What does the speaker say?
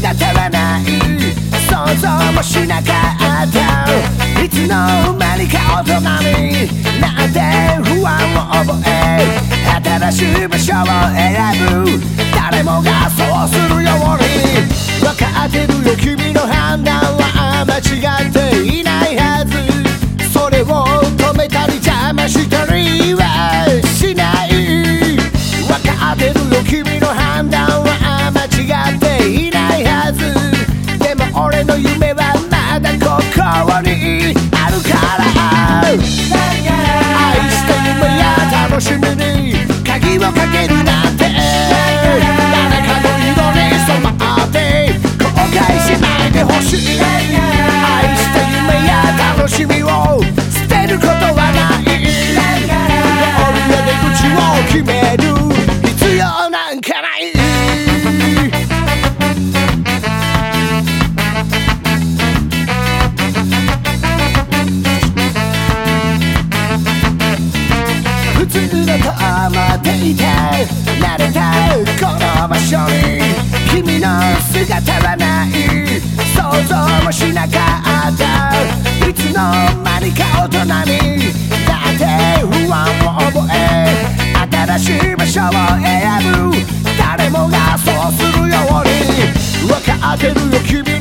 姿はない想像もしなかった。いつの間にか大人になって不安を覚え新しい場所を選ぶ誰もがそうするように。分かってるよ。君の判断は間違っていない。い慣れたこの場所に君の姿はない。想像もしなかった。いつの間にか大人になって不安を覚え新しい場所を選ぶ誰もがそうするように。分かってるよ君。